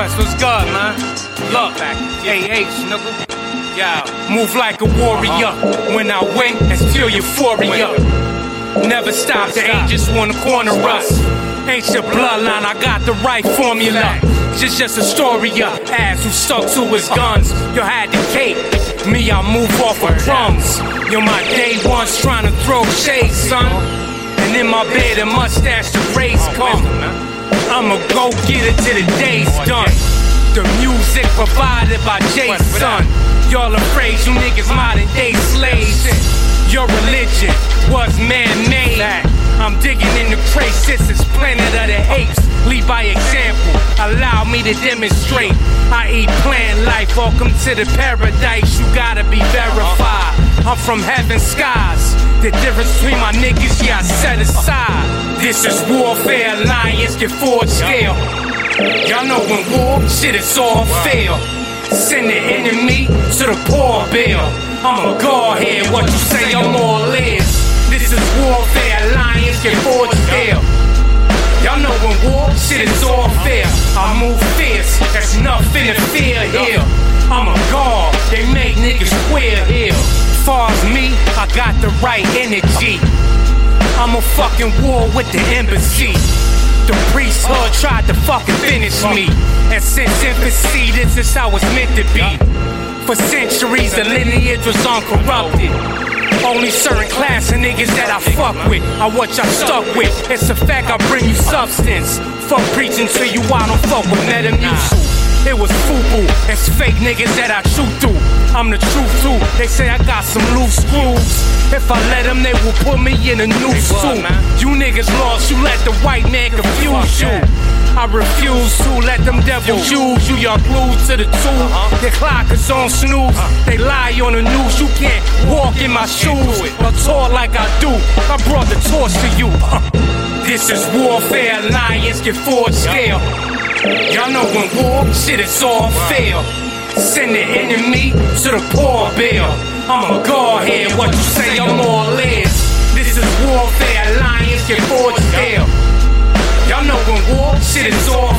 West, what's good, man? Look, AH, nigga. Yeah, move like a warrior. When I win, it's pure euphoria. Never stop, they ain't just wanna corner us. Ain't your bloodline, I got the right formula. Just just a story of ass who stuck to his guns. You had the cake, me I move off of crumbs. You're my day ones trying to throw shade, son. And in my bed, a mustache to race come. I'ma go get it till the day's done. The music provided by Jason. Y'all afraid you niggas modern day slaves. Your religion was man-made. I'm digging in the crates since it's planet of the apes. Lead by example, allow me to demonstrate. I eat plant life, welcome to the paradise. You gotta be verified. I'm from heaven skies. The difference between my niggas, yeah, I. This is warfare, alliance, get forward scale. Y'all know when war, shit is all fail. Send the enemy to the poor bill. I'm a god here, what you say, I'm all is. This is warfare, alliance, get forward scale. Y'all know when war, shit is all uh-huh. fair. I move fierce, there's nothing to fear here. I'm a god, they make I'm a fucking war with the embassy. The priesthood tried to fucking finish me. And since infancy, this is how it's meant to be. For centuries, the lineage was uncorrupted. Only certain class of niggas that I fuck with are what y'all stuck with. It's a fact I bring you substance. Fuck preaching to you, I don't fuck with Metamucil. It was FUBU, it's fake niggas that I shoot through. I'm the truth too. They say I got some loose screws. If I let them, they will put me in a new suit. You niggas lost, you let the white man confuse you. I refuse to let them devils use you. You're glued to the tube. Their clock is on snooze. They lie on the news. You can't walk in my shoes or talk like I do. I brought the torch to you. This is warfare, alliance, get forward scale. Y'all know when war, shit is all fail. Send the enemy to the poor bill. I'm a god here, what you say, I'm all is. This is warfare, alliance, get forward scale. Y'all know when war, shit is all